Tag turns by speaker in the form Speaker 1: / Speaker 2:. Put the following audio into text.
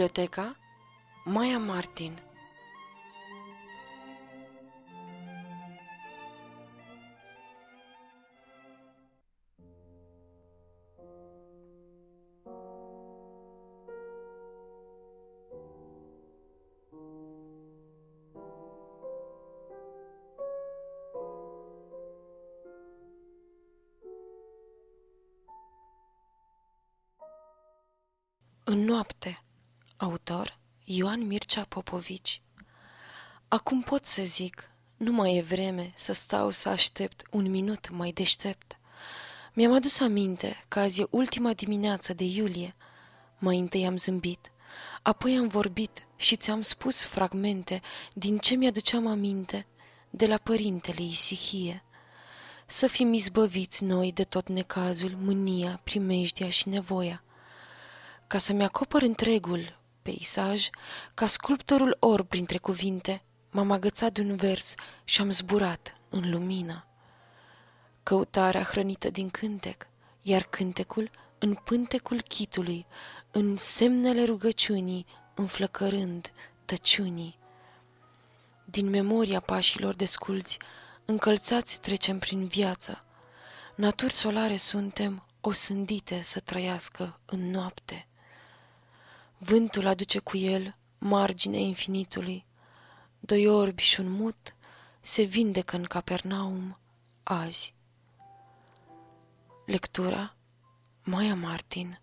Speaker 1: Biblioteca Maya Martin. În noapte Autor Ioan Mircea Popovici Acum pot să zic, nu mai e vreme să stau să aștept un minut mai deștept. Mi-am adus aminte că azi e ultima dimineață de iulie. Mai întâi am zâmbit, apoi am vorbit și ți-am spus fragmente din ce mi-aduceam aminte de la părintele Isihie. Să fim izbăviți noi de tot necazul, mânia, primejdia și nevoia – ca să-mi acopăr întregul peisaj, ca sculptorul orb printre cuvinte, m-am agățat de un vers și am zburat în lumină. Căutarea hrănită din cântec, iar cântecul în pântecul chitului, în semnele rugăciunii, înflăcărând tăciunii. Din memoria pașilor desculți, încălțați trecem prin viață. Naturi solare suntem, osândite să trăiască în noapte. Vântul aduce cu el marginea infinitului. Doi orbi și un mut se vindecă în Capernaum azi. Lectura Maia Martin